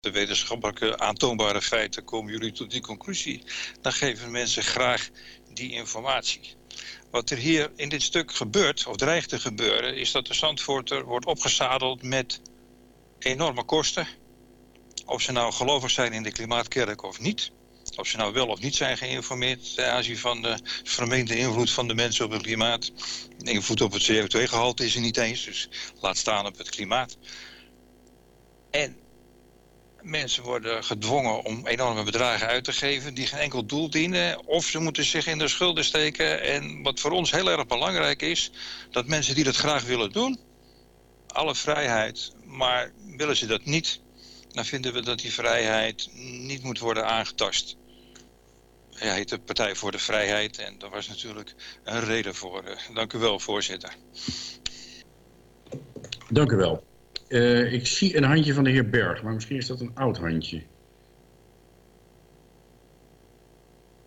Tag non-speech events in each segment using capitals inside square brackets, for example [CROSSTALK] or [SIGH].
de wetenschappelijke aantoonbare feiten komen jullie tot die conclusie. Dan geven mensen graag die informatie. Wat er hier in dit stuk gebeurt, of dreigt te gebeuren, is dat de Zandvoorter wordt opgezadeld met enorme kosten. Of ze nou gelovig zijn in de klimaatkerk of niet. Of ze nou wel of niet zijn geïnformeerd ten aanzien van de vermeende invloed van de mensen op het klimaat. De invloed op het CO2-gehalte is er niet eens, dus laat staan op het klimaat. En mensen worden gedwongen om enorme bedragen uit te geven die geen enkel doel dienen. Of ze moeten zich in de schulden steken. En wat voor ons heel erg belangrijk is, dat mensen die dat graag willen doen, alle vrijheid, maar willen ze dat niet, dan vinden we dat die vrijheid niet moet worden aangetast. Hij heet de Partij voor de Vrijheid en daar was natuurlijk een reden voor. Dank u wel, voorzitter. Dank u wel. Uh, ik zie een handje van de heer Berg, maar misschien is dat een oud handje.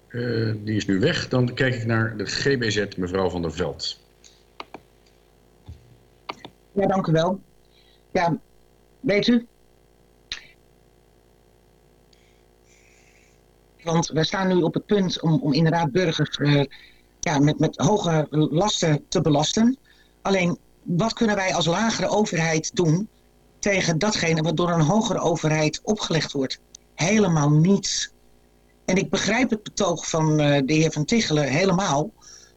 Uh, die is nu weg. Dan kijk ik naar de GBZ, mevrouw van der Veld. Ja, dank u wel. Ja, weet u... Want we staan nu op het punt om, om inderdaad burgers uh, ja, met, met hoge lasten te belasten. Alleen wat kunnen wij als lagere overheid doen tegen datgene wat door een hogere overheid opgelegd wordt? Helemaal niets. En ik begrijp het betoog van uh, de heer Van Tichelen helemaal.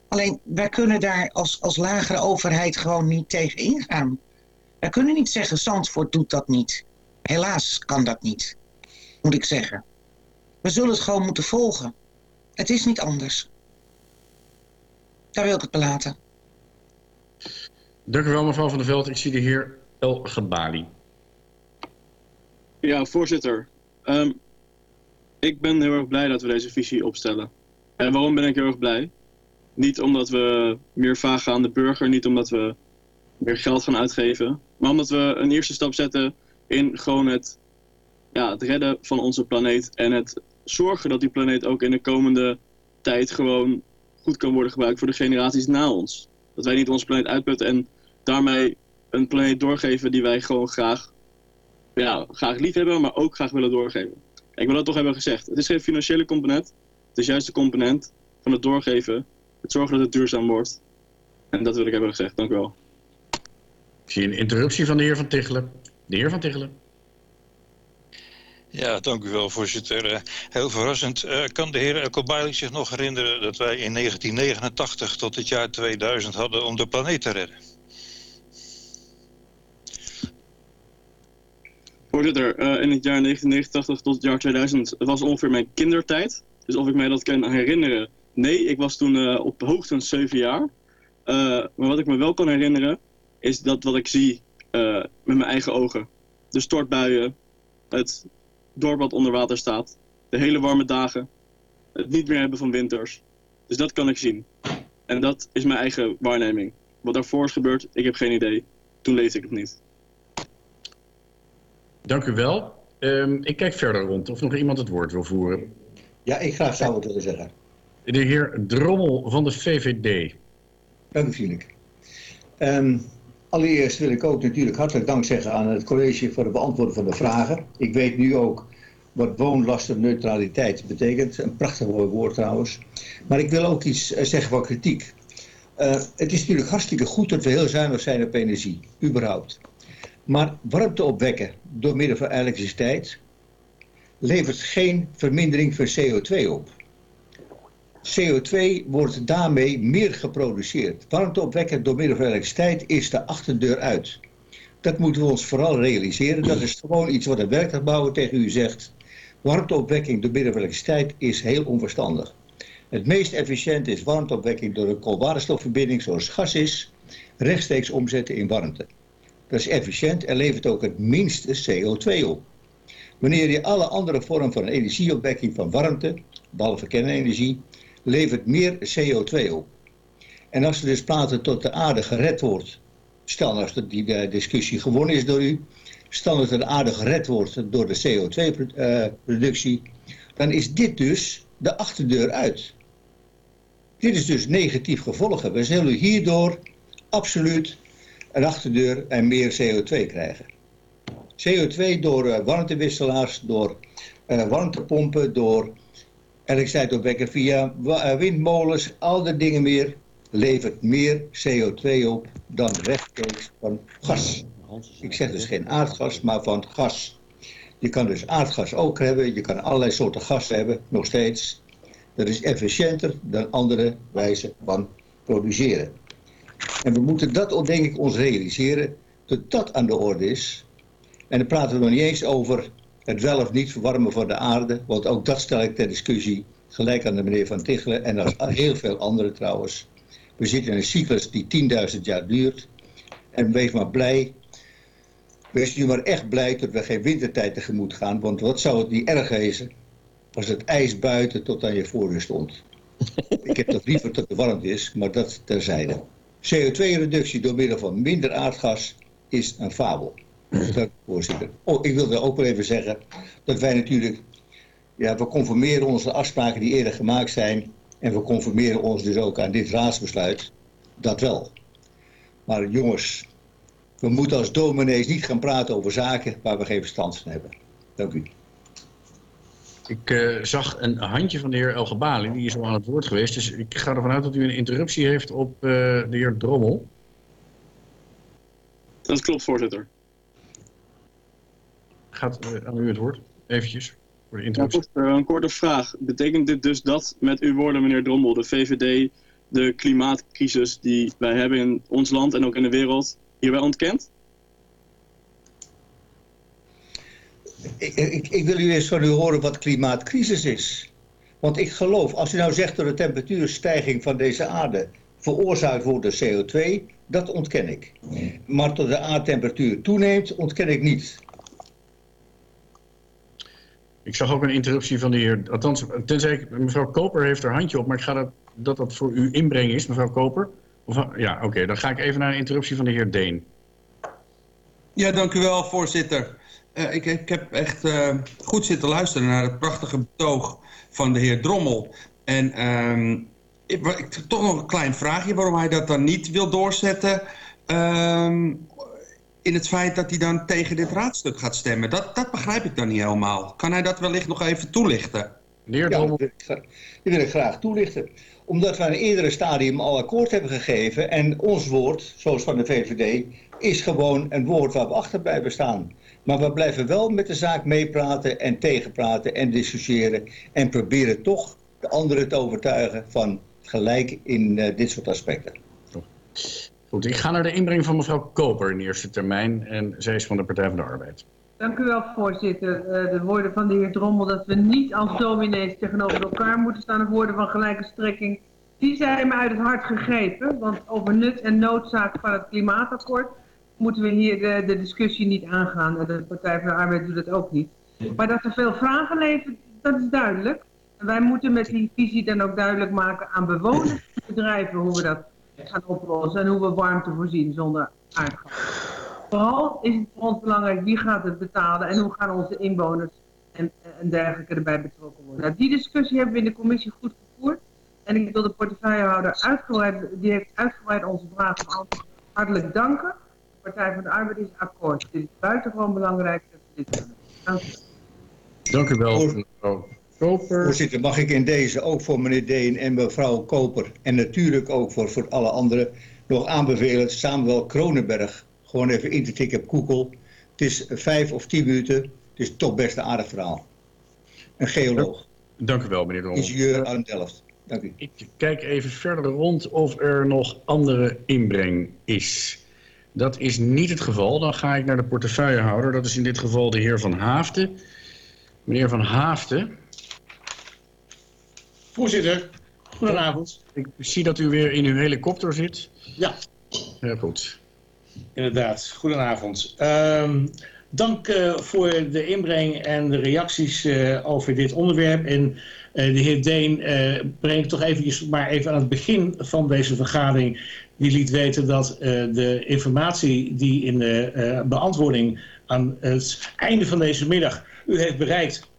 Alleen wij kunnen daar als, als lagere overheid gewoon niet tegen ingaan. Wij kunnen niet zeggen, Zandvoort doet dat niet. Helaas kan dat niet, moet ik zeggen. We zullen het gewoon moeten volgen. Het is niet anders. Daar wil ik het belaten. Dank u wel, mevrouw Van der Veld. Ik zie de heer El Gabali. Ja, voorzitter. Um, ik ben heel erg blij dat we deze visie opstellen. En waarom ben ik heel erg blij? Niet omdat we meer vragen aan de burger, niet omdat we meer geld gaan uitgeven, maar omdat we een eerste stap zetten in gewoon het, ja, het redden van onze planeet en het zorgen dat die planeet ook in de komende tijd gewoon goed kan worden gebruikt voor de generaties na ons. Dat wij niet onze planeet uitputten en daarmee een planeet doorgeven die wij gewoon graag, ja, graag lief hebben, maar ook graag willen doorgeven. Ik wil dat toch hebben gezegd. Het is geen financiële component. Het is juist de component van het doorgeven. Het zorgen dat het duurzaam wordt. En dat wil ik hebben gezegd. Dank u wel. Ik zie een interruptie van de heer Van Tichelen. De heer Van Tichelen. Ja, dank u wel, voorzitter. Uh, heel verrassend. Uh, kan de heer Kobaili zich nog herinneren dat wij in 1989 tot het jaar 2000 hadden om de planeet te redden? Voorzitter, uh, in het jaar 1989 tot het jaar 2000 was ongeveer mijn kindertijd. Dus of ik mij dat kan herinneren, nee. Ik was toen op hoogstens 7 jaar. maar wat ik me wel kan herinneren, is dat wat ik zie met mijn eigen ogen. De stortbuien, het dorp wat onder water staat. De hele warme dagen. Het niet meer hebben van winters. Dus dat kan ik zien. En dat is mijn eigen waarneming. Wat daarvoor is gebeurd, ik heb geen idee. Toen leefde ik het niet. Dank u wel. Um, ik kijk verder rond of nog iemand het woord wil voeren. Ja, ik graag zou het willen zeggen. De heer Drommel van de VVD. Dank u vriendelijk. Um, Allereerst wil ik ook natuurlijk hartelijk dank zeggen aan het college voor het beantwoorden van de vragen. Ik weet nu ook wat woonlastenneutraliteit betekent. Een prachtig mooi woord trouwens. Maar ik wil ook iets eh, zeggen van kritiek. Uh, het is natuurlijk hartstikke goed dat we heel zuinig zijn op energie, überhaupt. Maar warmte opwekken door middel van elektriciteit levert geen vermindering van CO2 op. CO2 wordt daarmee meer geproduceerd. Warmte opwekken door middel van elektriciteit is de achterdeur uit. Dat moeten we ons vooral realiseren. Dat is gewoon iets wat een werktuigbouwer tegen u zegt. Warmteopwekking door middel van elektriciteit is heel onverstandig. Het meest efficiënt is warmteopwekking door een koolwaterstofverbinding zoals gas is, rechtstreeks omzetten in warmte. Dat is efficiënt en levert ook het minste CO2 op. Wanneer je alle andere vormen van energieopwekking van warmte, behalve kernenergie, levert meer CO2 op. En als er dus praten tot de aarde gered wordt, stel nou dat die uh, discussie gewonnen is door u, stel dat de aarde gered wordt door de CO2-productie, uh, dan is dit dus de achterdeur uit. Dit is dus negatief gevolgen. We zullen hierdoor absoluut een achterdeur en meer CO2 krijgen. CO2 door uh, warmtewisselaars, door uh, warmtepompen, door elektriciteit opwekken via windmolens, al die dingen meer, levert meer CO2 op dan rechtstreeks van gas. Ik zeg dus geen aardgas, maar van gas. Je kan dus aardgas ook hebben, je kan allerlei soorten gas hebben, nog steeds. Dat is efficiënter dan andere wijzen van produceren. En we moeten dat denk ik ons realiseren, dat dat aan de orde is. En dan praten we nog niet eens over het wel of niet verwarmen van de aarde, want ook dat stel ik ter discussie, gelijk aan de meneer Van Tichelen en als heel veel anderen trouwens. We zitten in een cyclus die 10.000 jaar duurt. En wees maar blij, wees nu maar echt blij dat we geen wintertijd tegemoet gaan, want wat zou het niet erg wezen als het ijs buiten tot aan je voordeur stond. Ik heb dat liever dat het warm is, maar dat terzijde. CO2-reductie door middel van minder aardgas is een fabel. Dat, voorzitter. Oh, ik wilde ook wel even zeggen dat wij natuurlijk... Ja, we conformeren onze afspraken die eerder gemaakt zijn... en we conformeren ons dus ook aan dit raadsbesluit. Dat wel. Maar jongens, we moeten als dominees niet gaan praten over zaken waar we geen verstand van hebben. Dank u. Ik uh, zag een handje van de heer Elgebali, die is al aan het woord geweest. Dus ik ga ervan uit dat u een interruptie heeft op uh, de heer Drommel. Dat klopt, voorzitter. Gaat uh, aan u het woord, eventjes, voor de interruptie. Ja, een korte vraag. Betekent dit dus dat, met uw woorden meneer Drommel, de VVD de klimaatcrisis die wij hebben in ons land en ook in de wereld hierbij ontkent? Ik, ik, ik, wil u eens van u horen wat klimaatcrisis is. Want ik geloof, als u nou zegt door de temperatuurstijging van deze aarde veroorzaakt wordt door CO2, dat ontken ik. Maar tot de aardtemperatuur toeneemt, ontken ik niet. Ik zag ook een interruptie van de heer, althans, tenzij ik, mevrouw Koper heeft haar handje op, maar ik ga dat, dat dat voor u inbrengen is, mevrouw Koper. Of, ja, oké, dan ga ik even naar een interruptie van de heer Deen. Ja, dank u wel, voorzitter. Uh, ik, ik, heb echt uh, goed zitten luisteren naar het prachtige betoog van de heer Drommel. En um, ik, ik, toch nog een klein vraagje waarom hij dat dan niet wil doorzetten... Um, in het feit dat hij dan tegen dit raadstuk gaat stemmen. Dat, dat begrijp ik dan niet helemaal. Kan hij dat wellicht nog even toelichten? Meneer Drommel. Ja, dat wil ik graag toelichten. Omdat we in een eerdere stadium al akkoord hebben gegeven... en ons woord, zoals van de VVD, is gewoon een woord waar we achter blijven staan... Maar we blijven wel met de zaak meepraten en tegenpraten en discussiëren. En proberen toch de anderen te overtuigen van gelijk in uh, dit soort aspecten. Goed, ik ga naar de inbreng van mevrouw Koper in eerste termijn. En zij is van de Partij van de Arbeid. Dank u wel, voorzitter. Uh, de woorden van de heer Drommel dat we niet als dominees tegenover elkaar moeten staan. De woorden van gelijke strekking. Die zijn me uit het hart gegrepen. Want over nut en noodzaak van het klimaatakkoord moeten we hier de, de, discussie niet aangaan. En de Partij van de Arbeid doet dat ook niet. Maar dat er veel vragen leven, dat is duidelijk. En wij moeten met die visie dan ook duidelijk maken aan bewoners [LAUGHS] bedrijven hoe we dat gaan oplossen en hoe we warmte voorzien zonder aardgas. Vooral is het voor ons belangrijk wie gaat het betalen en hoe gaan onze inwoners en, en dergelijke erbij betrokken worden. Nou, die discussie hebben we in de commissie goed gevoerd. En ik wil de portefeuillehouder uitgebreid, die heeft uitgebreid onze vragen hartelijk danken. Partij van de Arbeid is akkoord. Het is buitengewoon belangrijk dat we dit doen. Dank u. Dank u wel, mevrouw Koper. Voorzitter, mag ik in deze ook voor meneer Deen en mevrouw Koper... en natuurlijk ook voor, voor alle anderen nog aanbevelen... Samuel Kronenberg gewoon even in te tikken op Google. Het is vijf of tien minuten. Het is toch best een aardig verhaal. Een geoloog. Dank u wel, meneer Drommel. Ingenieur aan Delft. Dank u. Ik kijk even verder rond of er nog andere inbreng is. Dat is niet het geval. Dan ga ik naar de portefeuillehouder. Dat is in dit geval de heer Van Haafden. Meneer Van Haafden. Voorzitter, goedenavond. Ik zie dat u weer in uw helikopter zit. Ja. Heel goed. Inderdaad, goedenavond. Um, dank uh, voor de inbreng en de reacties uh, over dit onderwerp. En de heer Deen brengt toch even, maar even aan het begin van deze vergadering die liet weten dat uh, de informatie die in de beantwoording aan het einde van deze middag u heeft bereikt,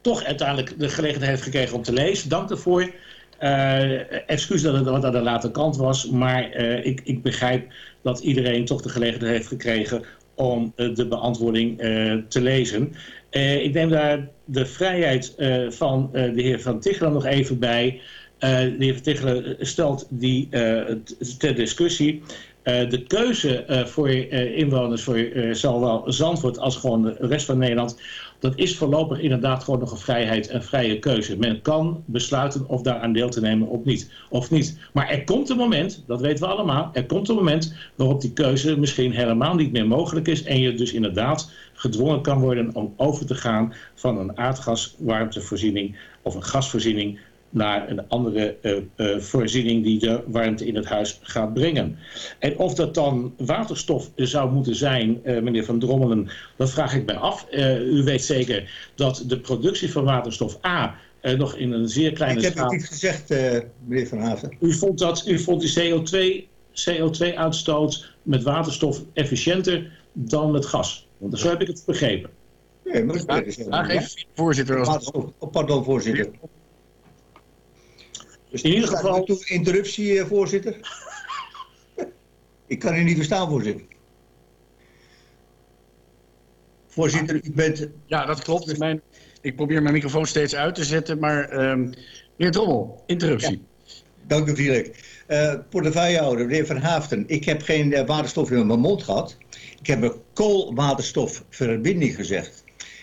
toch uiteindelijk de gelegenheid heeft gekregen om te lezen. Dank daarvoor. Uh, excuus dat het wat aan de late kant was, maar ik, ik begrijp dat iedereen toch de gelegenheid heeft gekregen om de beantwoording te lezen. ik neem daar de vrijheid van de heer Van Tichelen nog even bij. de heer Van Tichelen stelt die ter discussie. de keuze voor inwoners voor zowel Zandvoort als gewoon de rest van Nederland dat is voorlopig inderdaad gewoon nog een vrijheid en vrije keuze. Men kan besluiten of daar aan deel te nemen of niet. Of niet. Maar er komt een moment, dat weten we allemaal, er komt een moment waarop die keuze misschien helemaal niet meer mogelijk is en je dus inderdaad gedwongen kan worden om over te gaan van een aardgaswarmtevoorziening of een gasvoorziening naar een andere uh, uh, voorziening die de warmte in het huis gaat brengen. En of dat dan waterstof zou moeten zijn, uh, meneer Van Drommelen, dat vraag ik mij af. u weet zeker dat de productie van waterstof A nog in een zeer kleine schaal... Ik heb het niet gezegd, meneer Van Haven. U vond, dat, u vond die CO2, CO2-uitstoot met waterstof efficiënter dan met gas. Want zo heb ik het begrepen. Nee, maar dat is even, voorzitter. Als... Pardon, voorzitter. Dus in ieder geval... Toe interruptie, eh, voorzitter? ik kan u niet verstaan, voorzitter. Voorzitter, u bent... Ja, dat klopt. Mijn, ik probeer mijn microfoon steeds uit te zetten, maar... Um, meneer Drommel, interruptie. Dank u vriendelijk. Uh, portefeuillehouder, meneer Van Haften. Ik heb geen uh, waterstof in mijn mond gehad. Ik heb een koolwaterstofverbinding gezegd.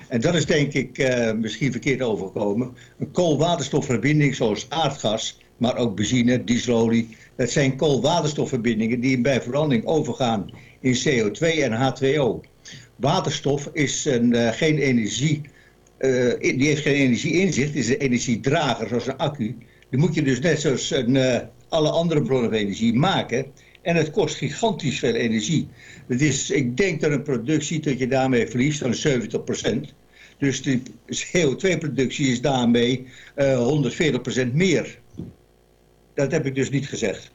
En dat is denk ik uh, misschien verkeerd overgekomen. Een koolwaterstofverbinding zoals aardgas, maar ook benzine, dieselolie. Dat zijn koolwaterstofverbindingen die bij verandering overgaan in CO2 en H2O. Waterstof is een, uh, geen energie, uh, die heeft geen energie in zich. Is een energiedrager zoals een accu. Die moet je dus net zoals een, alle andere bronnen van energie maken. En het kost gigantisch veel energie. Het is, ik denk dat een productie dat je daarmee verliest van 70%. Dus de CO2-productie is daarmee uh, 140% meer. Dat heb ik dus niet gezegd.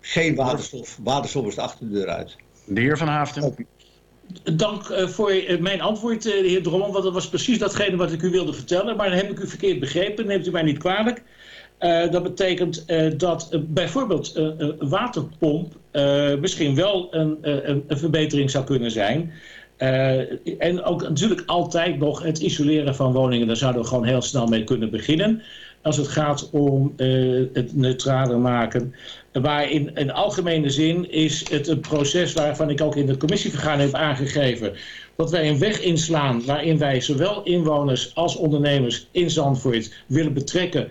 Geen waterstof. Waterstof is de achterdeur uit. De heer Van Haften. Dank uh, voor uh, mijn antwoord, de heer Drommel. Want dat was precies datgene wat ik u wilde vertellen. Maar dan heb ik u verkeerd begrepen. Neemt u mij niet kwalijk. Dat betekent dat bijvoorbeeld een waterpomp misschien wel een, een, verbetering zou kunnen zijn. En ook natuurlijk altijd nog het isoleren van woningen. Daar zouden we gewoon heel snel mee kunnen beginnen. Als het gaat om het neutraler maken. Maar in, in algemene zin is het een proces waarvan ik ook in de commissievergadering heb aangegeven... dat wij een weg inslaan waarin wij zowel inwoners als ondernemers in Zandvoort willen betrekken...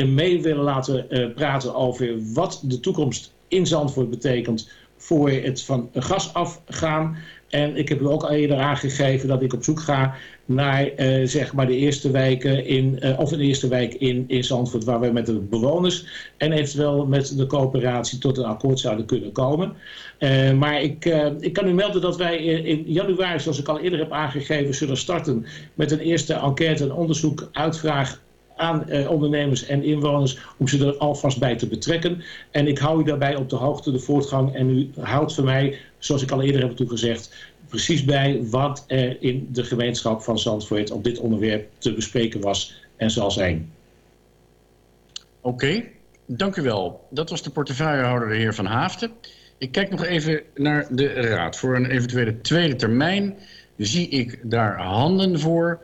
en mee willen laten uh, praten over wat de toekomst in Zandvoort betekent voor het van gas afgaan. En ik heb u ook al eerder aangegeven dat ik op zoek ga naar uh, zeg maar de eerste wijken in, uh, of een eerste wijk in, in Zandvoort waar we met de bewoners en eventueel met de coöperatie tot een akkoord zouden kunnen komen. Maar ik, ik kan u melden dat wij in januari, zoals ik al eerder heb aangegeven, zullen starten met een eerste enquête en onderzoek uitvraag aan eh, ondernemers en inwoners om ze er alvast bij te betrekken. En ik hou u daarbij op de hoogte de voortgang en u houdt voor mij, zoals ik al eerder heb toegezegd, precies bij wat er in de gemeenschap van Zandvoort op dit onderwerp te bespreken was en zal zijn. Oké, dank u wel. Dat was de portefeuillehouder, de heer Van Haafden. Ik kijk nog even naar de raad. Voor een eventuele tweede termijn zie ik daar handen voor.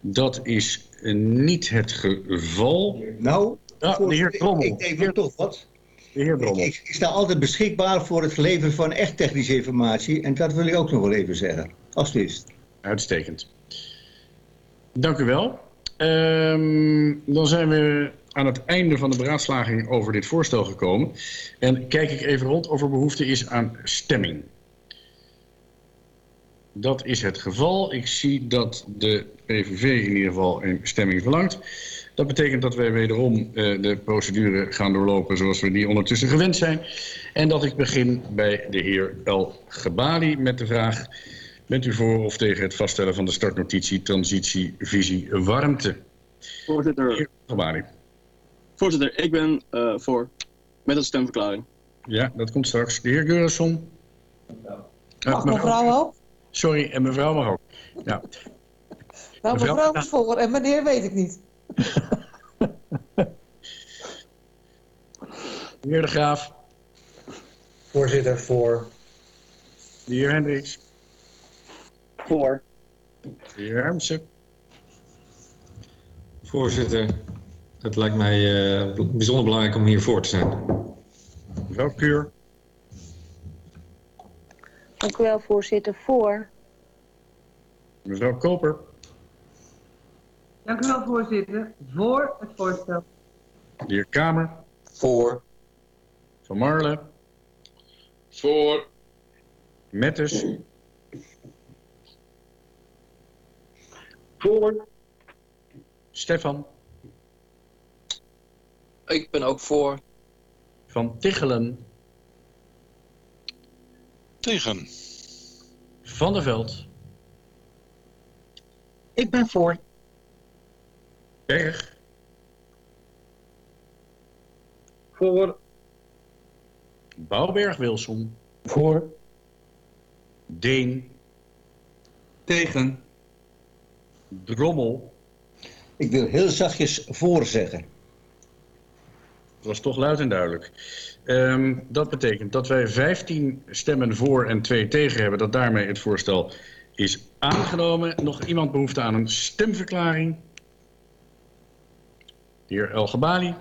Dat is niet het geval. Nou, ja, de heer Drommel. Ik, ik denk toch wat. De heer Drommel. Ik, ik, sta altijd beschikbaar voor het leveren van echt technische informatie. En dat wil ik ook nog wel even zeggen. Alsjeblieft. Uitstekend. Dank u wel. Um, dan zijn we aan het einde van de beraadslaging over dit voorstel gekomen. En kijk ik even rond of er behoefte is aan stemming. Dat is het geval. Ik zie dat de PVV in ieder geval een stemming verlangt. Dat betekent dat wij wederom uh, de procedure gaan doorlopen zoals we die ondertussen gewend zijn. En dat ik begin bij de heer El Gebali met de vraag... bent u voor of tegen het vaststellen van de startnotitie transitie visie warmte? Voorzitter. Heer Gebali. Voorzitter, ik ben uh, voor. Met een stemverklaring. Ja, dat komt straks. De heer Geurasson. Mag mevrouw ook? Sorry, en mevrouw mag ook. Ja. Nou, mevrouw, mevrouw is voor en meneer weet ik niet. [LAUGHS] Meneer De Graaf. Voorzitter, voor. De heer Hendricks. Voor. De heer Hermsen. Voorzitter, het lijkt mij uh, bijzonder belangrijk om hier voor te zijn. Mevrouw Keur. Dank u wel, voorzitter. Voor. Mevrouw Koper. Dank u wel, voorzitter. Voor het voorstel. De heer Kamer. Voor. Van Marlen. Voor. Metters. Voor. Stefan. Ik ben ook voor. Van Tichelen. Tegen. Van der Veld. Ik ben voor. Berg. Voor. Bouwberg Wilson. Voor. Deen. Tegen. Drommel. Ik wil heel zachtjes voor zeggen. Dat was toch luid en duidelijk. Um, dat betekent dat wij 15 stemmen voor en 2 tegen hebben. Dat daarmee het voorstel is aangenomen. Nog iemand behoefte aan een stemverklaring? De heer El Gabali.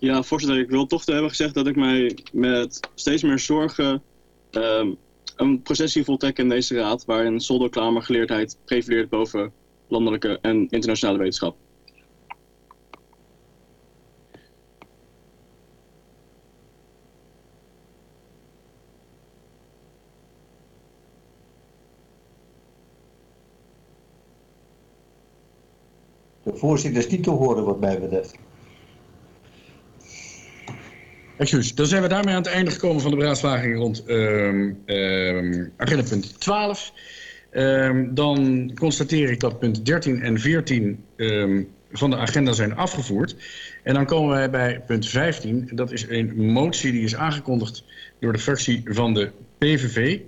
Ja, voorzitter, ik wil toch te hebben gezegd dat ik mij met steeds meer zorgen um, een proces zie voltrekken in deze raad, waarin solderklamergeleerdheid prevaleert boven landelijke en internationale wetenschap. De voorzitter is niet te horen wat mij betreft. Excuus, dan zijn we daarmee aan het einde gekomen van de beraadslaging rond um, um, agenda punt 12. Um, dan constateer ik dat punt 13 en 14 van de agenda zijn afgevoerd. En dan komen wij bij punt 15. Dat is een motie die is aangekondigd door de fractie van de PVV.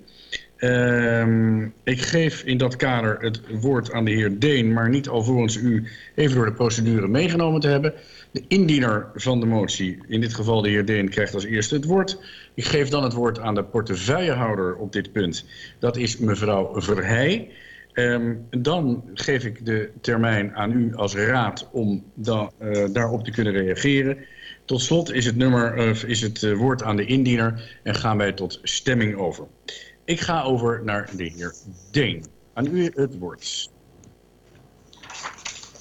Um, ik geef in dat kader het woord aan de heer Deen, maar niet alvorens u even door de procedure meegenomen te hebben. De indiener van de motie, in dit geval de heer Deen, krijgt als eerste het woord. Ik geef dan het woord aan de portefeuillehouder op dit punt. Dat is mevrouw Verheij. Um, dan geef ik de termijn aan u als raad om da, uh, daarop te kunnen reageren. Tot slot is het, nummer, is het uh, woord aan de indiener en gaan wij tot stemming over. Ik ga over naar de heer Deen. Aan u het woord.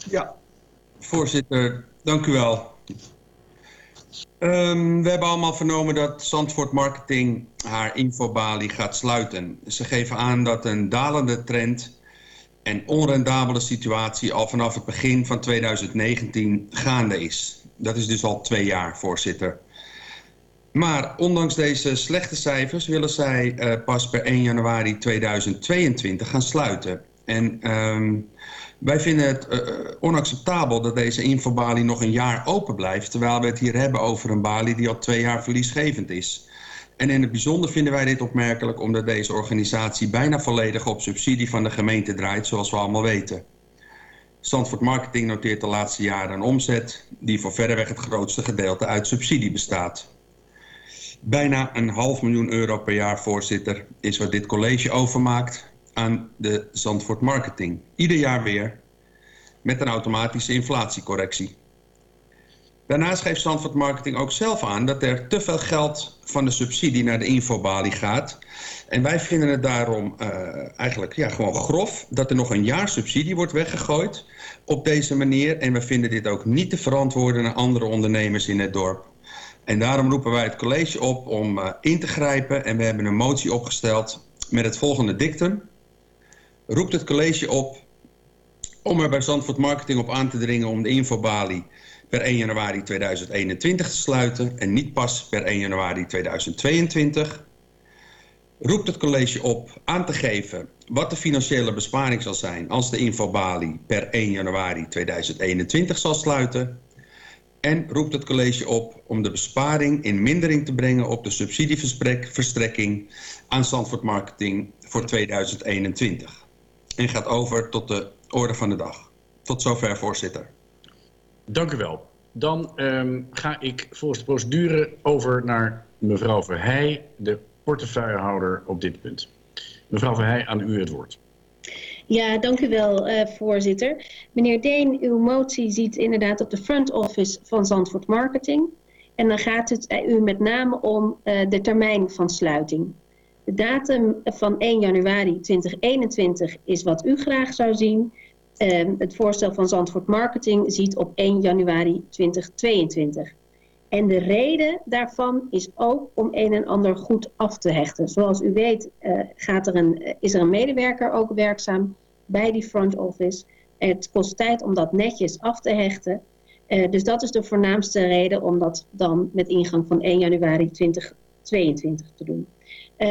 Ja, voorzitter, dank u wel. Um, we hebben allemaal vernomen dat Zandvoort Marketing haar infobalie gaat sluiten. Ze geven aan dat een dalende trend en onrendabele situatie al vanaf het begin van 2019 gaande is. Dat is dus al twee jaar, voorzitter. Maar ondanks deze slechte cijfers willen zij uh, pas per 1 januari 2022 gaan sluiten. En um, wij vinden het uh, onacceptabel dat deze infobalie nog een jaar open blijft... terwijl we het hier hebben over een balie die al twee jaar verliesgevend is. En in het bijzonder vinden wij dit opmerkelijk omdat deze organisatie bijna volledig op subsidie van de gemeente draait, zoals we allemaal weten. Stanford Marketing noteert de laatste jaren een omzet die voor verreweg het grootste gedeelte uit subsidie bestaat. Bijna een half miljoen euro per jaar, voorzitter, is wat dit college overmaakt aan de Zandvoort Marketing. Ieder jaar weer, met een automatische inflatiecorrectie. Daarnaast geeft Zandvoort Marketing ook zelf aan dat er te veel geld van de subsidie naar de infobalie gaat. En wij vinden het daarom uh, eigenlijk ja, gewoon grof dat er nog een jaar subsidie wordt weggegooid op deze manier. En we vinden dit ook niet te verantwoorden naar andere ondernemers in het dorp. En daarom roepen wij het college op om uh, in te grijpen. En we hebben een motie opgesteld met het volgende dictum. Roept het college op om er bij Zandvoort Marketing op aan te dringen om de infobalie per 1 januari 2021 te sluiten en niet pas per 1 januari 2022. Roept het college op aan te geven wat de financiële besparing zal zijn als de infobalie per 1 januari 2021 zal sluiten. En roept het college op om de besparing in mindering te brengen op de subsidieverstrekking aan Zandvoort Marketing voor 2021. En gaat over tot de orde van de dag. Tot zover, voorzitter. Dank u wel. Dan um, ga ik volgens de procedure over naar mevrouw Verheij, de portefeuillehouder op dit punt. Mevrouw Verheij, aan u het woord. Ja, dank u wel, uh, voorzitter. Meneer Deen, uw motie ziet inderdaad op de front office van Zandvoort Marketing. En dan gaat het u met name om uh, de termijn van sluiting. De datum van 1 januari 2021 is wat u graag zou zien. Uh, het voorstel van Zandvoort Marketing ziet op 1 januari 2022. En de reden daarvan is ook om een en ander goed af te hechten. Zoals u weet uh, gaat er een, is er een medewerker ook werkzaam bij die front office. Het kost tijd om dat netjes af te hechten. Uh, dus dat is de voornaamste reden om dat dan met ingang van 1 januari 2022 te doen.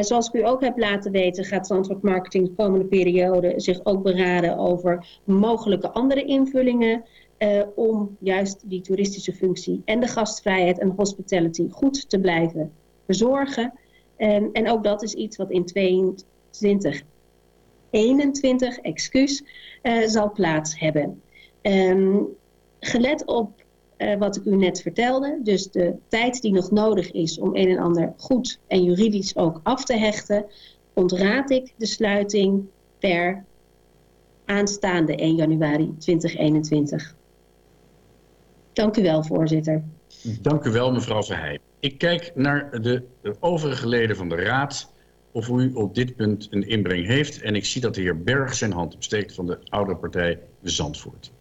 Zoals ik u ook heb laten weten gaat Zandvoort Marketing de komende periode zich ook beraden over mogelijke andere invullingen uh, om juist die toeristische functie en de gastvrijheid en hospitality goed te blijven verzorgen. En ook dat is iets wat in 2021, excuus, uh, zal plaats hebben. Um, gelet op uh, wat ik u net vertelde, dus de tijd die nog nodig is om een en ander goed en juridisch ook af te hechten, ontraad ik de sluiting per aanstaande 1 januari 2021. Dank u wel, voorzitter. Dank u wel, mevrouw Verheij. Ik kijk naar de, overige leden van de raad of u op dit punt een inbreng heeft. En ik zie dat de heer Berg zijn hand opsteekt van de oude partij Zandvoort.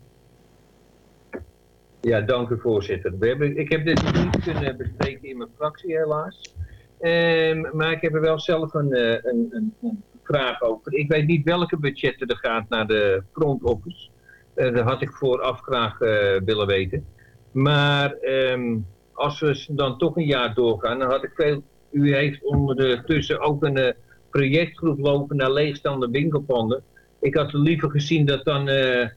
Ja, dank u voorzitter. We hebben, ik heb dit niet kunnen bespreken in mijn fractie helaas. Um, maar ik heb er wel zelf een, een, een, een, vraag over. Ik weet niet welke budgetten er gaat naar de front office. Uh, dat had ik vooraf graag uh, willen weten. Maar um, als we dan toch een jaar doorgaan, dan had ik veel... U heeft ondertussen ook een uh, projectgroep lopen naar leegstaande winkelpanden. Ik had liever gezien dat dan uh,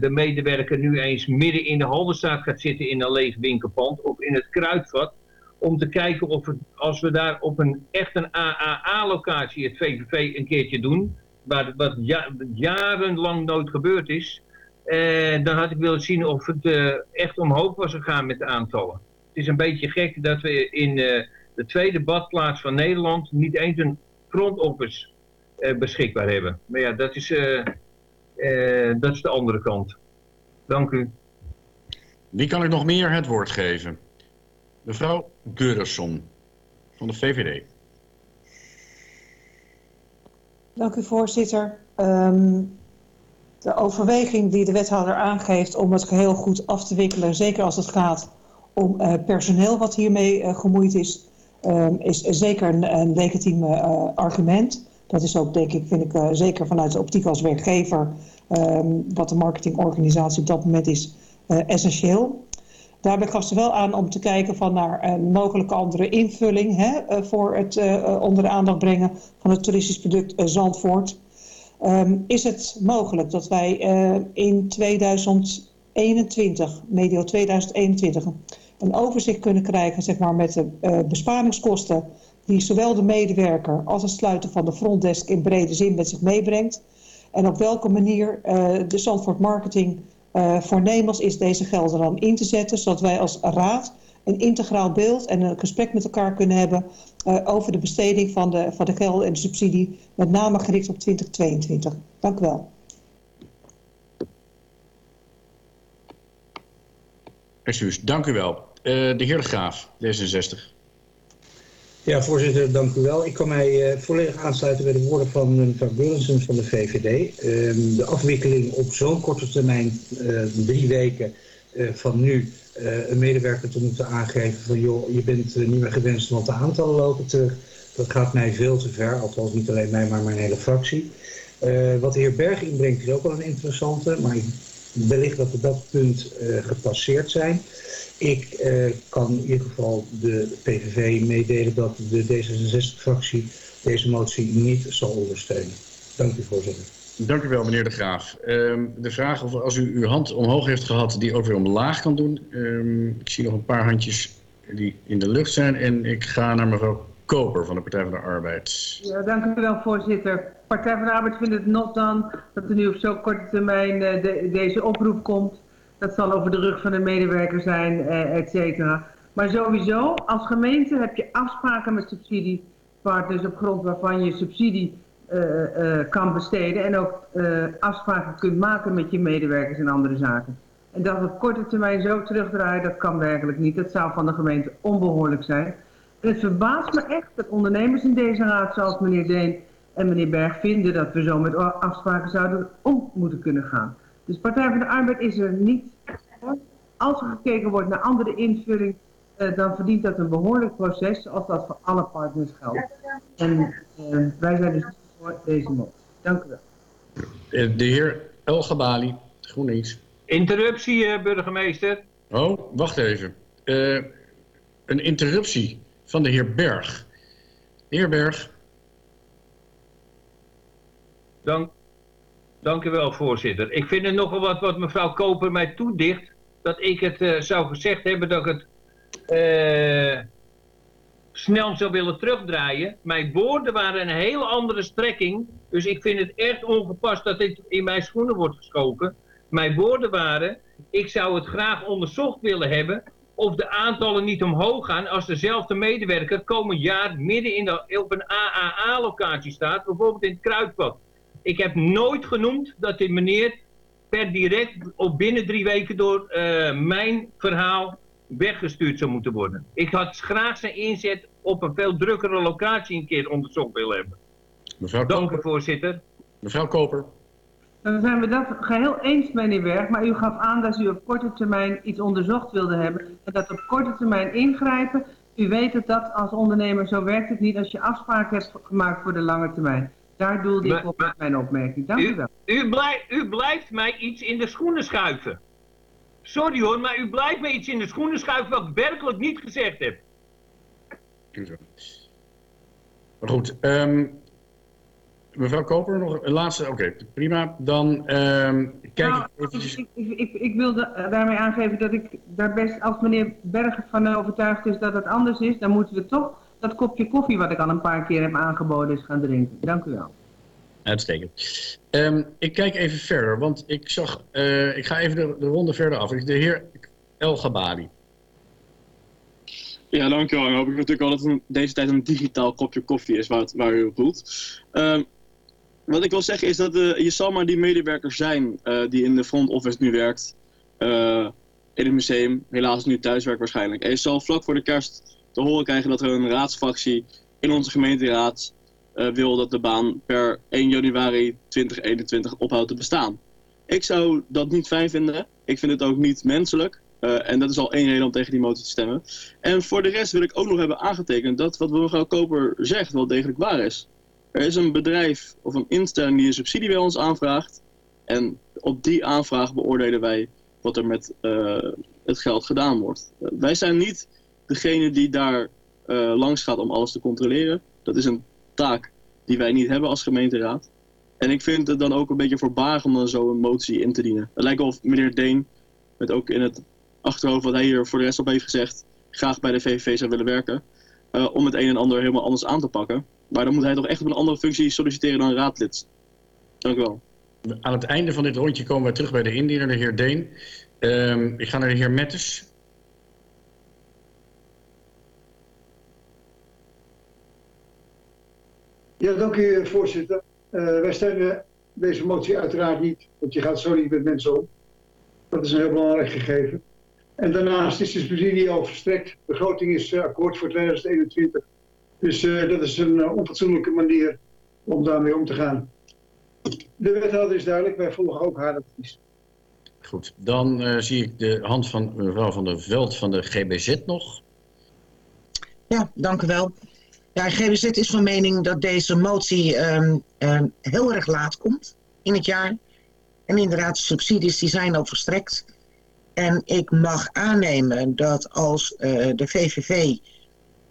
de medewerker nu eens midden in de Haldenstraat gaat zitten in een leeg winkelpand of in het Kruidvat. Om te kijken of als we daar op een echt een AAA-locatie het VVV een keertje doen, waar, wat ja, jarenlang nooit gebeurd is, uh, dan had ik willen zien of het uh, echt omhoog was gegaan met de aantallen. Het is een beetje gek dat we in uh, de tweede badplaats van Nederland niet eens een front office beschikbaar hebben. Maar ja, dat is, dat is de andere kant. Dank u. Wie kan ik nog meer het woord geven? Mevrouw Geurisson van de VVD. Dank u voorzitter. Um, de overweging die de wethouder aangeeft om het geheel goed af te wikkelen, zeker als het gaat om uh, personeel wat hiermee uh, gemoeid is, um, is zeker een, een legitiem uh, argument. Dat is ook, denk ik, vind ik zeker vanuit de optiek als werkgever, um, wat de marketingorganisatie op dat moment is, essentieel. Daarbij gaf ze wel aan om te kijken van naar een mogelijke andere invulling hè, voor het onder de aandacht brengen van het toeristisch product Zandvoort. Um, is het mogelijk dat wij uh, in 2021, medio 2021, een overzicht kunnen krijgen zeg maar, met de uh, besparingskosten die zowel de medewerker als het sluiten van de frontdesk in brede zin met zich meebrengt? En op welke manier uh, de Zandvoort Marketing voornemens is deze gelden dan in te zetten, zodat wij als raad een integraal beeld en een gesprek met elkaar kunnen hebben uh, over de besteding van de, van de gelden en de subsidie, met name gericht op 2022. Dank u wel. Excuus, dank u wel. Uh, de heer De Graaf, D66. Ja, voorzitter, dank u wel. Ik kan mij uh, volledig aansluiten bij de woorden van mevrouw Burlensen van de VVD. Uh, de afwikkeling op zo'n korte termijn, uh, drie weken van nu, uh, een medewerker te moeten aangeven van joh, je bent uh, niet meer gewenst, want de aantallen lopen terug. Dat gaat mij veel te ver, althans niet alleen mij, maar mijn hele fractie. Uh, wat de heer Berg inbrengt is ook wel een interessante, maar wellicht dat we dat punt gepasseerd zijn. Ik kan in ieder geval de PVV meedelen dat de D66-fractie deze motie niet zal ondersteunen. Dank u voorzitter. Dank u wel, meneer De Graaf. Um, de vraag of als u uw hand omhoog heeft gehad, die ook weer omlaag kan doen. Um, ik zie nog een paar handjes die in de lucht zijn. En ik ga naar mevrouw Koper van de Partij van de Arbeid. Ja, dank u wel, voorzitter. Partij van de Arbeid vindt het not dan dat er nu op zo'n korte termijn uh, de, deze oproep komt. Dat zal over de rug van de medewerker zijn, uh, et cetera. Maar sowieso, als gemeente heb je afspraken met subsidiepartners op grond waarvan je subsidie eh, eh, kan besteden en ook eh, afspraken kunt maken met je medewerkers en andere zaken. En dat op korte termijn zo terugdraaien, dat kan werkelijk niet. Dat zou van de gemeente onbehoorlijk zijn. En het verbaast me echt dat ondernemers in deze raad, zoals meneer Deen en meneer Berg, vinden dat we zo met afspraken zouden om moeten kunnen gaan. Dus Partij van de Arbeid is er niet. Als er gekeken wordt naar andere invulling, eh, dan verdient dat een behoorlijk proces, zoals dat voor alle partners geldt. En eh, wij zijn dus voor deze motie. Dank u wel. Eh, De heer El Gabali, GroenLinks. Interruptie, eh, burgemeester. Oh, wacht even. Eh, een interruptie van de heer Berg. De heer Berg. Dank, dank u wel, voorzitter. Ik vind het nogal wat wat mevrouw Koper mij toedicht. Dat ik het zou gezegd hebben dat ik het eh, snel zou willen terugdraaien. Mijn woorden waren een hele andere strekking. Dus ik vind het echt ongepast dat dit in mijn schoenen wordt geschoven. Mijn woorden waren, ik zou het graag onderzocht willen hebben of de aantallen niet omhoog gaan als dezelfde medewerker komend jaar midden in de, op een AAA-locatie staat, bijvoorbeeld in het kruidpad. Ik heb nooit genoemd dat die meneer per direct of binnen drie weken door eh, mijn verhaal weggestuurd zou moeten worden. Ik had graag zijn inzet op een veel drukkere locatie een keer onderzocht willen hebben. Mevrouw Dank u, voorzitter. Mevrouw Koper. Dan zijn we dat geheel eens, meneer Berg, maar u gaf aan dat u op korte termijn iets onderzocht wilde hebben. En dat op korte termijn ingrijpen, u weet dat dat als ondernemer zo werkt het niet als je afspraken hebt gemaakt voor de lange termijn. Daar doelde ik op met mijn opmerking. Dank u wel. U, blij- u blijft mij iets in de schoenen schuiven. Sorry hoor, maar u blijft mij iets in de schoenen schuiven wat ik werkelijk niet gezegd heb. Maar goed, ehm, mevrouw Koper, nog een laatste. Oké, prima. Dan ehm, kijk Nou, ik eventjes. ik, ik, ik, ik wilde eh, daarmee aangeven dat ik daar best, als meneer Berg van overtuigd is dat het anders is, dan moeten we toch dat kopje koffie wat ik al een paar keer heb aangeboden is gaan drinken. Dank u wel. Uitstekend. Ehm, ik kijk even verder, want ik zag, eh, ik ga even de, de ronde verder af. De heer El Gabali. Ja, dankjewel. Dan hoop ik natuurlijk wel dat het deze tijd een digitaal kopje koffie is waar, waar u op doelt. Ehm, wat ik wil zeggen is dat eh, je zal maar die medewerkers zijn eh, die in de front office nu werkt. in het museum, helaas nu thuiswerkt waarschijnlijk. En je zal vlak voor de kerst te horen krijgen dat er een raadsfractie in onze gemeenteraad wil dat de baan per 1 januari 2021 ophoudt te bestaan. Ik zou dat niet fijn vinden. Ik vind het ook niet menselijk. Eh, en dat is al één reden om tegen die motie te stemmen. En voor de rest wil ik ook nog hebben aangetekend dat wat mevrouw Koper zegt wel degelijk waar is. Er is een bedrijf of een instelling die een subsidie bij ons aanvraagt. En op die aanvraag beoordelen wij wat er met eh, het geld gedaan wordt. Eh, wij zijn niet degene die daar eh, langs gaat om alles te controleren. Dat is een taak die wij niet hebben als gemeenteraad. En ik vind het dan ook een beetje voorbarig om dan zo een motie in te dienen. Het lijkt of meneer Deen, met ook in het achterhoofd wat hij hier voor de rest op heeft gezegd, graag bij de VVV zou willen werken. eh, om het een en ander helemaal anders aan te pakken. Maar dan moet hij toch echt op een andere functie solliciteren dan raadlid. Dank u wel. Aan het einde van dit rondje komen we terug bij de indiener, de heer Deen. Ehm, ik ga naar de heer Metters. Ja, dank u voorzitter. Eh, wij steunen deze motie uiteraard niet, want je gaat zo niet met mensen om. Dat is een heel belangrijk gegeven. En daarnaast is de subsidie al verstrekt. De begroting is eh, akkoord voor 2021. Dus eh, dat is een eh, onfatsoenlijke manier om daarmee om te gaan. De wethouder is duidelijk, wij volgen ook haar advies. Goed, dan eh, zie ik de hand van mevrouw van der Veld van de GBZ nog. Ja, dank u wel. Ja, GBZ is van mening dat deze motie ehm, ehm, heel erg laat komt in het jaar. En inderdaad, de subsidies die zijn al verstrekt. En ik mag aannemen dat als eh, de VVV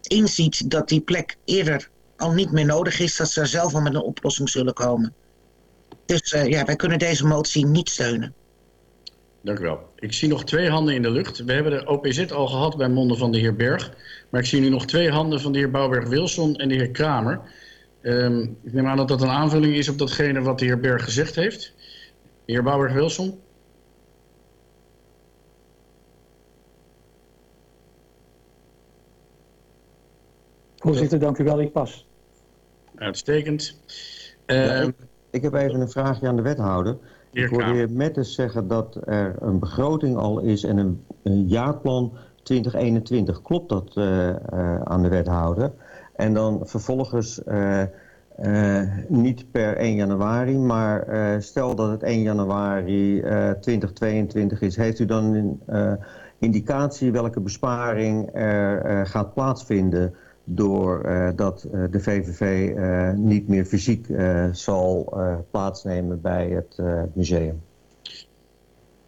inziet dat die plek eerder al niet meer nodig is, dat ze zelf al met een oplossing zullen komen. Dus eh, ja, wij kunnen deze motie niet steunen. Dank u wel. Ik zie nog twee handen in de lucht. We hebben de OPZ al gehad bij monden van de heer Berg. Maar ik zie nu nog twee handen van de heer Bouwberg-Wilson en de heer Kramer. Ehm, ik neem aan dat dat een aanvulling is op datgene wat de heer Berg gezegd heeft. De heer Bouwberg-Wilson. Voorzitter, dank u wel. Ik pas. Uitstekend. Ehm, ik, ik heb even een vraagje aan de wethouder. Ik hoorde heer Mettes zeggen dat er een begroting al is en een, een jaarplan 2021. Klopt dat eh, eh, aan de wethouder? En dan vervolgens eh, niet per 1 januari, maar stel dat het 1 januari eh, 2022 is. Heeft u dan een indicatie welke besparing er gaat plaatsvinden doordat dat eh, de VVV eh, niet meer fysiek eh, zal eh, plaatsnemen bij het eh, museum?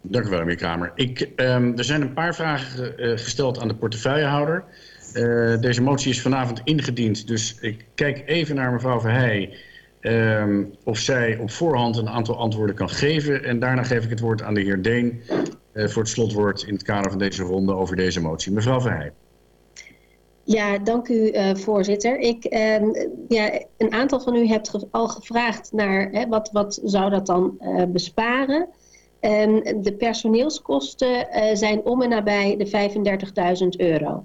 Dank u wel, meneer Kramer. Ik, ehm, er zijn een paar vragen eh, gesteld aan de portefeuillehouder. Eh, deze motie is vanavond ingediend, dus ik kijk even naar mevrouw Verheij... ehm, of zij op voorhand een aantal antwoorden kan geven. En daarna geef ik het woord aan de heer Deen eh, voor het slotwoord in het kader van deze ronde over deze motie. Mevrouw Verheij. Ja, dank u eh, voorzitter. Ik, ehm, ja, een aantal van u hebt al gevraagd naar hè, wat, wat zou dat dan eh, besparen. Ehm, de personeelskosten eh, zijn om en nabij de 35.000 euro.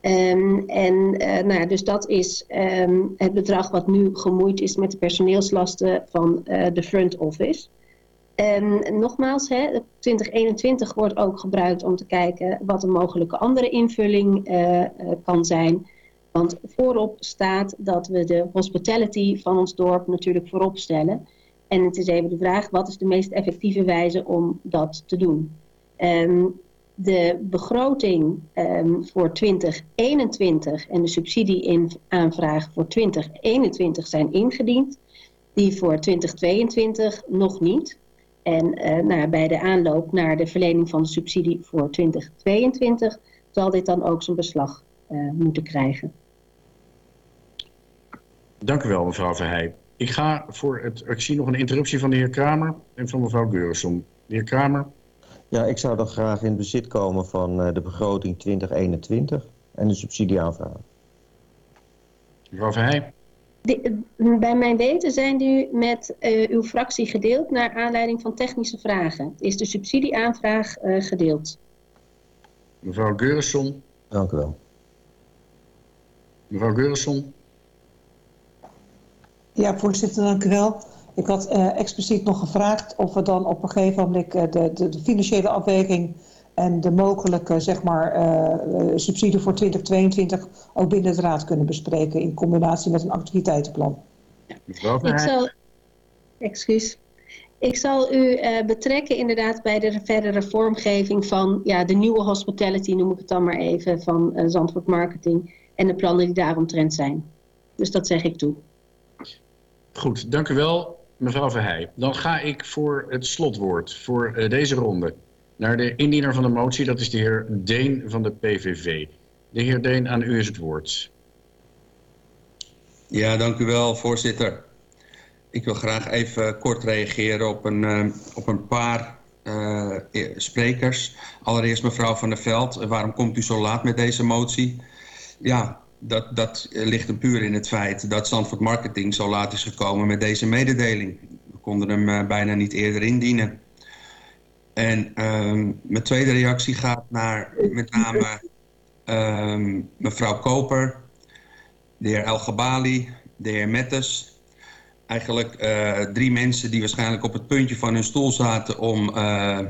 Ehm, en nou ja, dus dat is het bedrag wat nu gemoeid is met de personeelslasten van de front office. En nogmaals, hè, 2021 wordt ook gebruikt om te kijken wat een mogelijke andere invulling eh, eh, kan zijn. Want voorop staat dat we de hospitality van ons dorp natuurlijk voorop stellen. En het is even de vraag, wat is de meest effectieve wijze om dat te doen? Ehm, de begroting ehm, voor 2021 en de subsidieaanvraag voor 2021 zijn ingediend. Die voor 2022 nog niet. En eh, nou, bij de aanloop naar de verlening van de subsidie voor 2022 zal dit dan ook zijn beslag eh, moeten krijgen. Dank u wel, mevrouw Verheij. Ik ga voor het... Ik zie nog een interruptie van de heer Kramer en van mevrouw Geurisson. De heer Kramer. Ja, ik zou dan graag in bezit komen van eh, de begroting 2021 en de subsidieaanvraag. Mevrouw Verheij. De- bij mijn weten zijn die met eh, uw fractie gedeeld naar aanleiding van technische vragen. Is de subsidieaanvraag eh, gedeeld? Mevrouw Geurisson. Dank u wel. Mevrouw Geurisson. Ja, voorzitter, dank u wel. Ik had eh, expliciet nog gevraagd of we dan op een gegeven moment eh, de, de, de financiële afweging en de mogelijke zeg maar, eh, eh, subsidie voor 2022 ook binnen de raad kunnen bespreken in combinatie met een activiteitenplan. Mevrouw Ik zal, excuus. Ik zal u eh, betrekken inderdaad bij de verdere vormgeving van ja, de nieuwe hospitality, noem ik het dan maar even, van eh, Zandvoort Marketing en de plannen die daaromtrent zijn. Dus dat zeg ik toe. Goed, dank u wel, mevrouw Verheij. Dan ga ik voor het slotwoord voor eh, deze ronde naar de indiener van de motie. Dat is de heer Deen van de PVV. De heer Deen, aan u is het woord. Ja, dank u wel, voorzitter. Ik wil graag even kort reageren op een, eh, op een paar eh, e- sprekers. Allereerst mevrouw Van der Veld, waarom komt u zo laat met deze motie? Ja, dat, dat ligt hem puur in het feit dat Zandvoort Marketing zo laat is gekomen met deze mededeling. We konden hem eh, bijna niet eerder indienen. En ehm, mijn tweede reactie gaat naar met name ehm, mevrouw Koper, de heer El Gabali, de heer Mettes. Eigenlijk eh, drie mensen die waarschijnlijk op het puntje van hun stoel zaten om eh,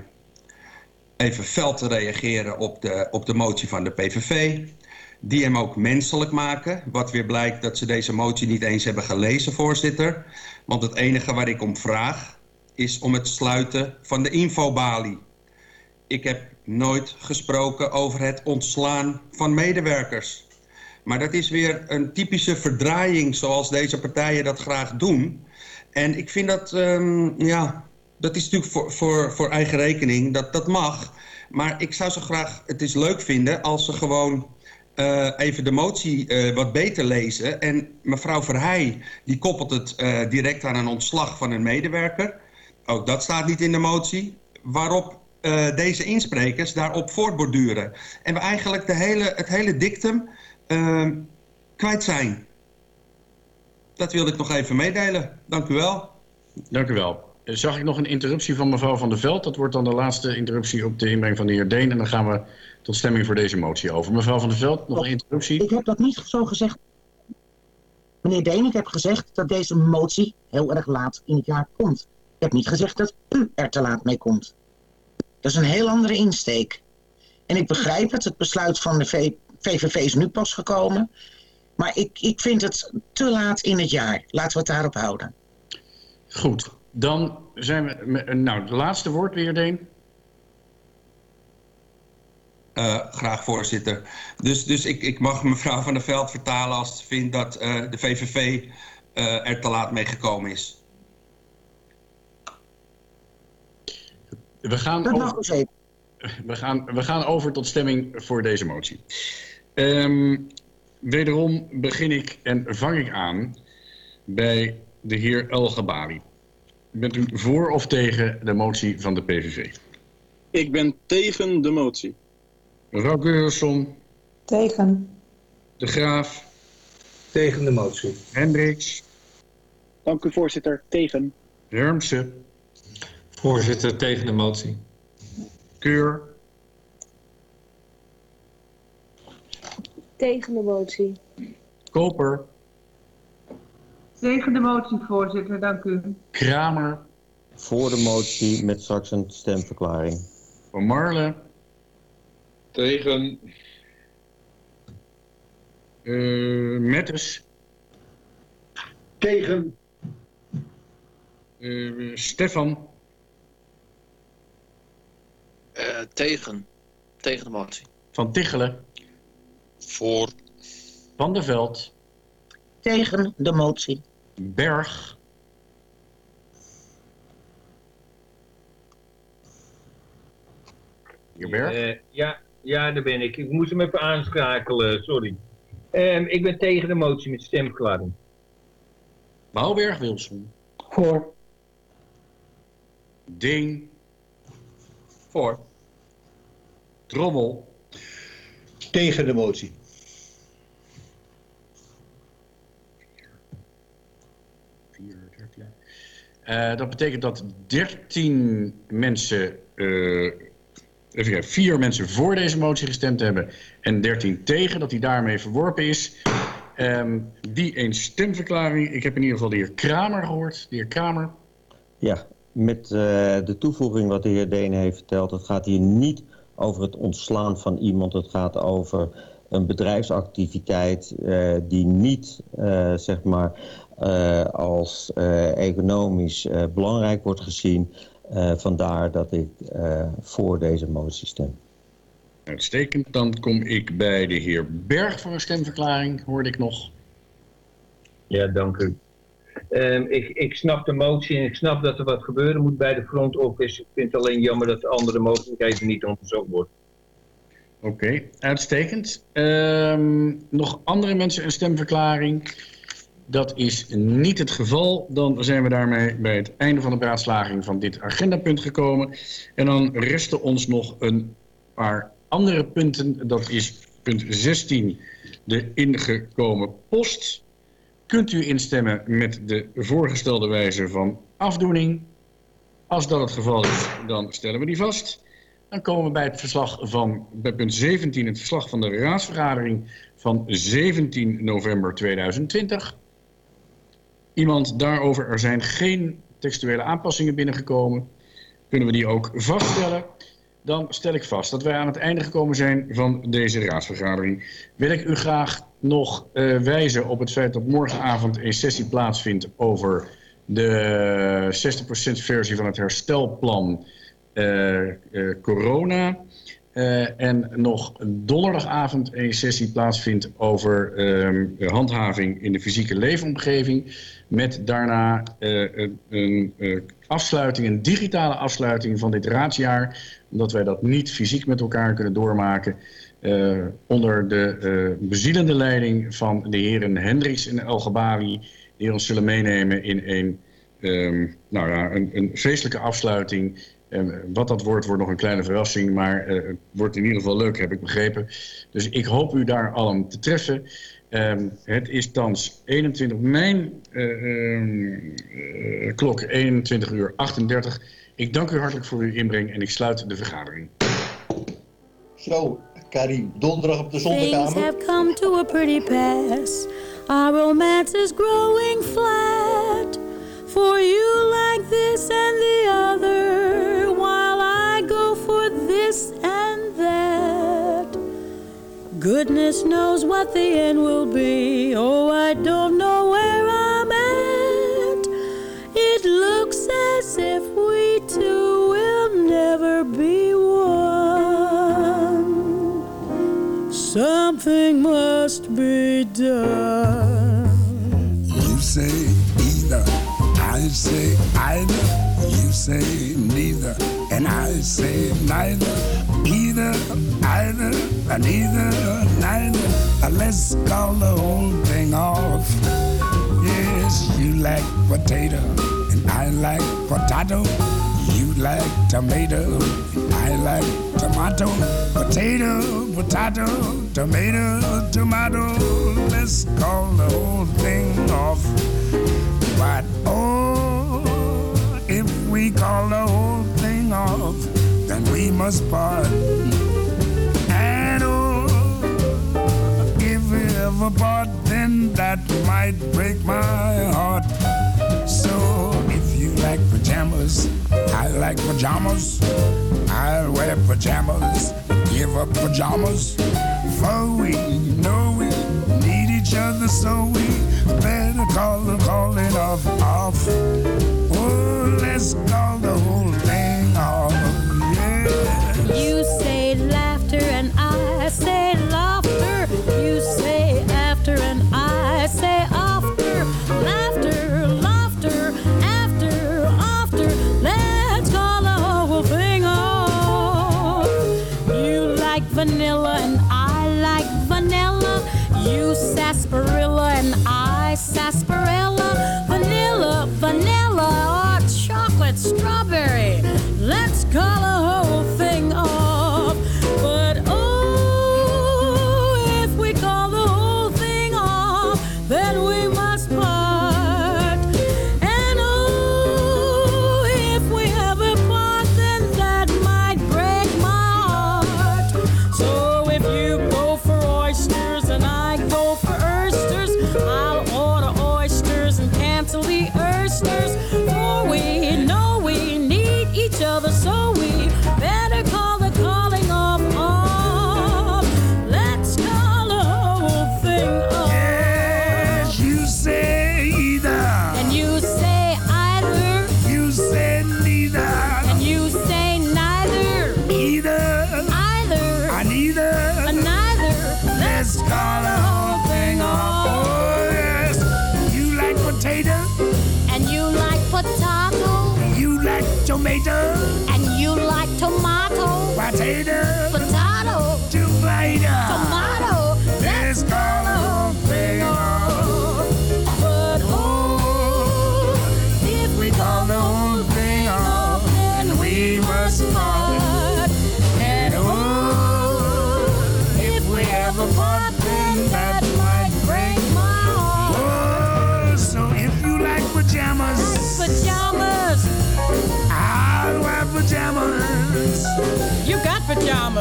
even fel te reageren op de, op de motie van de PVV. Die hem ook menselijk maken. Wat weer blijkt dat ze deze motie niet eens hebben gelezen, voorzitter. Want het enige waar ik om vraag is om het sluiten van de infobalie. Ik heb nooit gesproken over het ontslaan van medewerkers. Maar dat is weer een typische verdraaiing zoals deze partijen dat graag doen. En ik vind dat, ehm, ja, dat is natuurlijk voor, voor, voor eigen rekening, dat, dat mag. Maar ik zou zo graag het is leuk vinden als ze gewoon eh, even de motie eh, wat beter lezen. En mevrouw Verheij, die koppelt het eh, direct aan een ontslag van een medewerker. Ook dat staat niet in de motie. Waarop eh, deze insprekers daarop voortborduren. En we eigenlijk de hele, het hele dictum eh, kwijt zijn. Dat wilde ik nog even meedelen. Dank u wel. Dank u wel. Zag ik nog een interruptie van mevrouw Van der Veld? Dat wordt dan de laatste interruptie op de inbreng van de heer Deen. En dan gaan we tot stemming voor deze motie over. Mevrouw Van der Veld, nog een interruptie? Ik heb dat niet zo gezegd. Meneer Deen, ik heb gezegd dat deze motie heel erg laat in het jaar komt. Ik heb niet gezegd dat u er te laat mee komt. Dat is een heel andere insteek. En ik begrijp het, het besluit van de V- VVV is nu pas gekomen. Maar ik, ik vind het te laat in het jaar. Laten we het daarop houden. Goed, dan zijn we... met- Nou, het laatste woord weer, Deen. Eh, graag voorzitter. Dus, dus ik, ik mag mevrouw Van der Veld vertalen als ze vindt dat eh, de VVV eh, er te laat mee gekomen is. We gaan, Dat mag over, even. we, gaan, we gaan over tot stemming voor deze motie. Ehm, wederom begin ik en vang ik aan bij de heer El Gabari. Bent u voor of tegen de motie van de PVV? Ik ben tegen de motie. Mevrouw Geurson, Tegen. De Graaf, Tegen de motie. Hendricks, Dank u voorzitter. Tegen. Hermsen, Voorzitter, tegen de motie. Keur, Tegen de motie. Koper, Tegen de motie, voorzitter, dank u. Kramer, Voor de motie met straks een stemverklaring. Van Marle, Tegen. eh Metters, Tegen. eh, Stefan, Eh, tegen. Tegen de motie. Van Tichelen, Voor. Van der Veld, Tegen de motie. Berg, Berg, Eh, ja, ja, daar ben ik. Ik moest hem even aanschakelen, sorry. Ehm, ik ben tegen de motie met stemverklaring. Bouwberg Wilson, Voor. Deen, Voor. Drommel, Tegen de motie. Eh, dat betekent dat 13 mensen, eh, even kijken, vier mensen voor deze motie gestemd hebben en 13 tegen, dat die daarmee verworpen is. Ehm, die een stemverklaring. Ik heb in ieder geval de heer Kramer gehoord. De heer Kramer. Ja, met eh, de toevoeging wat de heer Deen heeft verteld. Het gaat hier niet over het ontslaan van iemand. Het gaat over een bedrijfsactiviteit eh, die niet eh, zeg maar, eh, als eh, economisch eh, belangrijk wordt gezien. Eh, vandaar dat ik eh, voor deze motie stem. Uitstekend. Dan kom ik bij de heer Berg voor een stemverklaring, hoorde ik nog. Ja, dank u. Ehm, ik, ik snap de motie en ik snap dat er wat gebeuren moet bij de front office. Ik vind het alleen jammer dat de andere mogelijkheden niet onderzocht worden. Oké, uitstekend. Ehm, nog andere mensen een stemverklaring? Dat is niet het geval. Dan zijn we daarmee bij het einde van de beraadslaging van dit agendapunt gekomen. En dan resten ons nog een paar andere punten. Dat is punt 16, de ingekomen post. Kunt u instemmen met de voorgestelde wijze van afdoening? Als dat het geval is, dan stellen we die vast. Dan komen we bij het verslag van, bij punt 17, het verslag van de raadsvergadering van 17 november 2020. Iemand daarover, er zijn geen textuele aanpassingen binnengekomen. Kunnen we die ook vaststellen? Dan stel ik vast dat wij aan het einde gekomen zijn van deze raadsvergadering. Wil ik u graag nog eh, wijzen op het feit dat morgenavond een sessie plaatsvindt over de 60% versie van het herstelplan eh, eh, corona. En nog donderdagavond een sessie plaatsvindt over ehm, handhaving in de fysieke leefomgeving. Met daarna een, afsluiting, een digitale afsluiting van dit raadsjaar. Omdat wij dat niet fysiek met elkaar kunnen doormaken. Eh, onder de eh, bezielende leiding van de heren Hendricks en El Gabawi. Die ons zullen meenemen in een, ehm, nou ja, een, een feestelijke afsluiting wat dat wordt, wordt nog een kleine verrassing, maar eh, het wordt in ieder geval leuk, heb ik begrepen. Dus ik hoop u daar allen te treffen. Ehm, het is thans 21 mei, eh, ehm, eh, klok 21 uur 38. Ik dank u hartelijk voor uw inbreng en ik sluit de vergadering. Zo, Karim, donderdag op de Things have come to a pretty pass. Our romance is growing flat. For you like this and the other, while I go for this and that. Goodness knows what the end will be. Oh, I don't know where I'm at. It looks as if we two Something must be done. You say either, I say either. You say neither, and I say neither. Either, either, and either, neither. Uh, Let's call the whole thing off. Yes, you like potato, and I like potato. You like tomato, I like tomato. Potato, potato, tomato, tomato. Let's call the whole thing off. But oh, if we call the whole thing off, then we must part. And oh, if we ever part, then that might break my heart. So like pajamas, I like pajamas. I'll wear pajamas, give up pajamas. For we know we need each other, so we better call the calling off off. Oh, let's call the whole Let's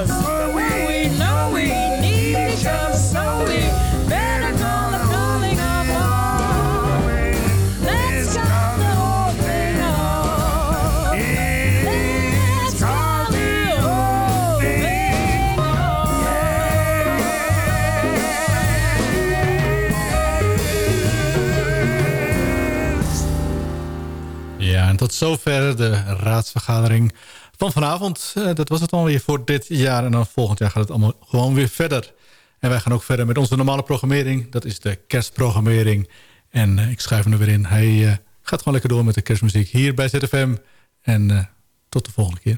we, we know we need each other, so we better call the calling off. Let's call the whole thing off. Let's call the whole thing Ja, en tot zover de raadsvergadering van vanavond. Eh, dat was het alweer voor dit jaar. En dan volgend jaar gaat het allemaal gewoon weer verder. En wij gaan ook verder met onze normale programmering. Dat is de kerstprogrammering. En eh, ik schrijf hem er weer in. Hij eh, gaat gewoon lekker door met de kerstmuziek hier bij ZFM. En tot de volgende keer.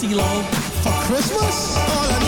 For Christmas? Oh,